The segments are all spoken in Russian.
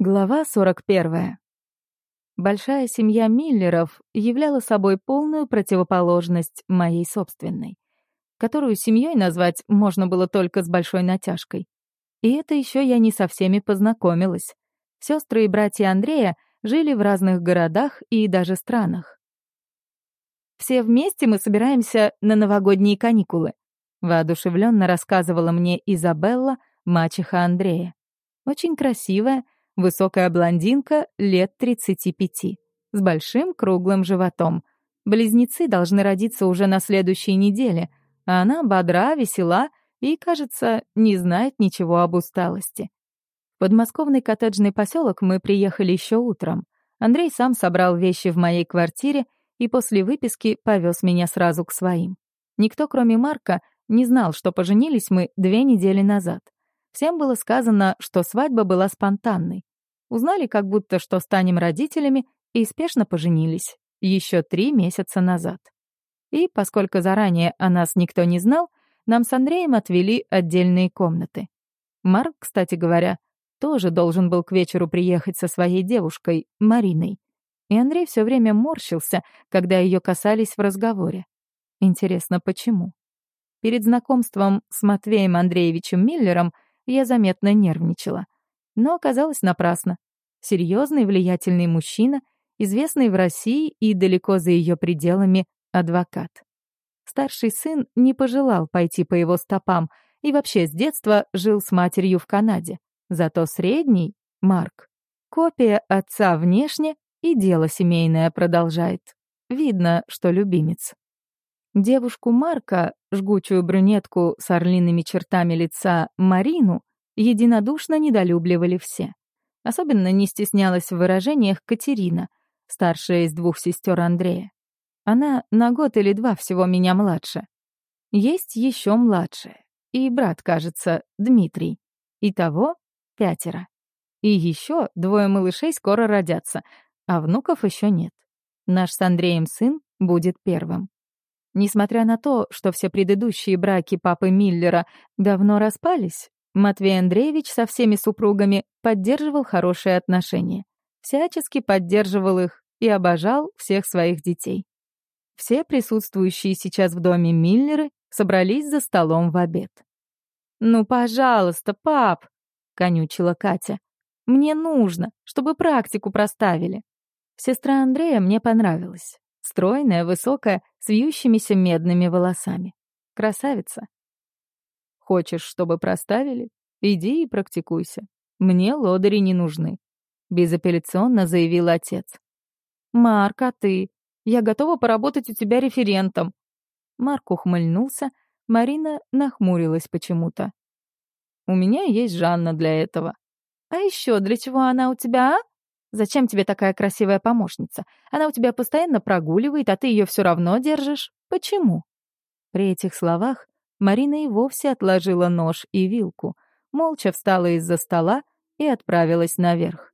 Глава 41. Большая семья Миллеров являла собой полную противоположность моей собственной, которую семьей назвать можно было только с большой натяжкой. И это еще я не со всеми познакомилась. Сестры и братья Андрея жили в разных городах и даже странах. «Все вместе мы собираемся на новогодние каникулы», воодушевленно рассказывала мне Изабелла, мачеха Андрея. Очень красивая, Высокая блондинка лет 35, с большим круглым животом. Близнецы должны родиться уже на следующей неделе, а она бодра, весела и, кажется, не знает ничего об усталости. В подмосковный коттеджный поселок мы приехали еще утром. Андрей сам собрал вещи в моей квартире и после выписки повез меня сразу к своим. Никто, кроме Марка, не знал, что поженились мы две недели назад. Всем было сказано, что свадьба была спонтанной. Узнали как будто, что станем родителями, и спешно поженились. Еще три месяца назад. И, поскольку заранее о нас никто не знал, нам с Андреем отвели отдельные комнаты. Марк, кстати говоря, тоже должен был к вечеру приехать со своей девушкой, Мариной. И Андрей все время морщился, когда ее касались в разговоре. Интересно, почему? Перед знакомством с Матвеем Андреевичем Миллером я заметно нервничала. Но оказалось напрасно. Серьезный, влиятельный мужчина, известный в России и далеко за ее пределами адвокат. Старший сын не пожелал пойти по его стопам и вообще с детства жил с матерью в Канаде. Зато средний, Марк, копия отца внешне и дело семейное продолжает. Видно, что любимец. Девушку Марка, жгучую брюнетку с орлиными чертами лица Марину, единодушно недолюбливали все. Особенно не стеснялась в выражениях Катерина, старшая из двух сестер Андрея. Она на год или два всего меня младше. Есть еще младшая. И брат, кажется, Дмитрий. Итого пятеро. И еще двое малышей скоро родятся, а внуков еще нет. Наш с Андреем сын будет первым. Несмотря на то, что все предыдущие браки папы Миллера давно распались, Матвей Андреевич со всеми супругами поддерживал хорошие отношения, всячески поддерживал их и обожал всех своих детей. Все присутствующие сейчас в доме Миллеры собрались за столом в обед. «Ну, пожалуйста, пап!» — конючила Катя. «Мне нужно, чтобы практику проставили». Сестра Андрея мне понравилась. Стройная, высокая, с вьющимися медными волосами. Красавица. Хочешь, чтобы проставили? Иди и практикуйся. Мне лодыри не нужны. Безапелляционно заявил отец. «Марк, а ты? Я готова поработать у тебя референтом». Марк ухмыльнулся, Марина нахмурилась почему-то. «У меня есть Жанна для этого». «А еще для чего она у тебя, а?» Зачем тебе такая красивая помощница? Она у тебя постоянно прогуливает, а ты ее все равно держишь. Почему?» При этих словах Марина и вовсе отложила нож и вилку, молча встала из-за стола и отправилась наверх.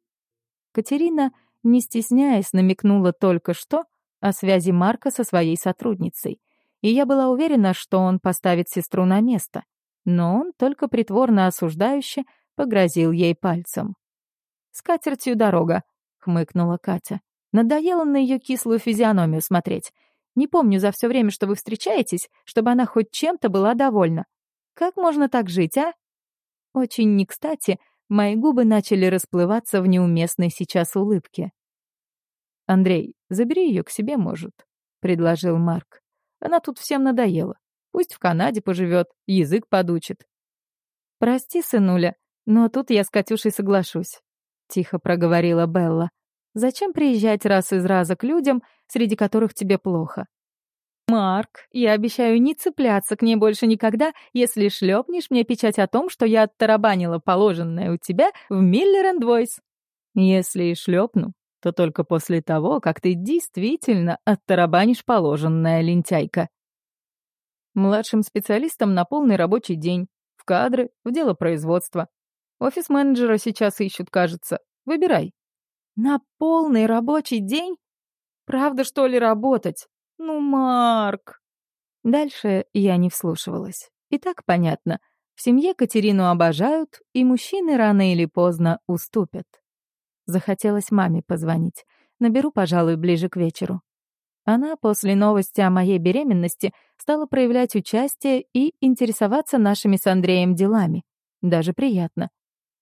Катерина, не стесняясь, намекнула только что о связи Марка со своей сотрудницей, и я была уверена, что он поставит сестру на место, но он только притворно осуждающе погрозил ей пальцем. «С катертью дорога», — хмыкнула Катя. «Надоело на ее кислую физиономию смотреть. Не помню за все время, что вы встречаетесь, чтобы она хоть чем-то была довольна. Как можно так жить, а?» Очень не кстати, мои губы начали расплываться в неуместной сейчас улыбке. «Андрей, забери ее к себе, может», — предложил Марк. «Она тут всем надоела. Пусть в Канаде поживет, язык подучит». «Прости, сынуля, но тут я с Катюшей соглашусь тихо проговорила Белла. Зачем приезжать раз из раза к людям, среди которых тебе плохо? Марк, я обещаю не цепляться к ней больше никогда, если шлепнешь мне печать о том, что я оттарабанила положенное у тебя в Миллер энд Войс. Если и шлепну, то только после того, как ты действительно оттарабанишь положенное, лентяйка. Младшим специалистам на полный рабочий день, в кадры, в дело производства. Офис-менеджера сейчас ищут, кажется. Выбирай. На полный рабочий день? Правда, что ли, работать? Ну, Марк. Дальше я не вслушивалась. И так понятно. В семье Катерину обожают, и мужчины рано или поздно уступят. Захотелось маме позвонить. Наберу, пожалуй, ближе к вечеру. Она после новости о моей беременности стала проявлять участие и интересоваться нашими с Андреем делами. Даже приятно.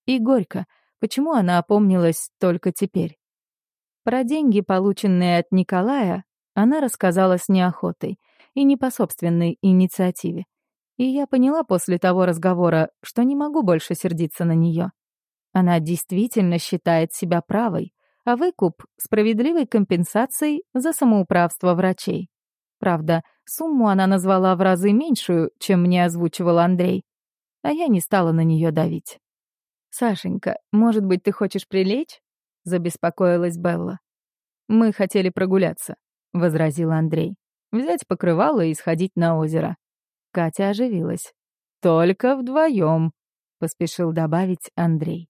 И горько. Почему она опомнилась только теперь? Про деньги, полученные от Николая, она рассказала с неохотой и не по собственной инициативе. И я поняла после того разговора, что не могу больше сердиться на нее. Она действительно считает себя правой, а выкуп — справедливой компенсацией за самоуправство врачей. Правда, сумму она назвала в разы меньшую, чем мне озвучивал Андрей, а я не стала на нее давить. «Сашенька, может быть, ты хочешь прилечь?» — забеспокоилась Белла. «Мы хотели прогуляться», — возразил Андрей. «Взять покрывало и сходить на озеро». Катя оживилась. «Только вдвоем», — поспешил добавить Андрей.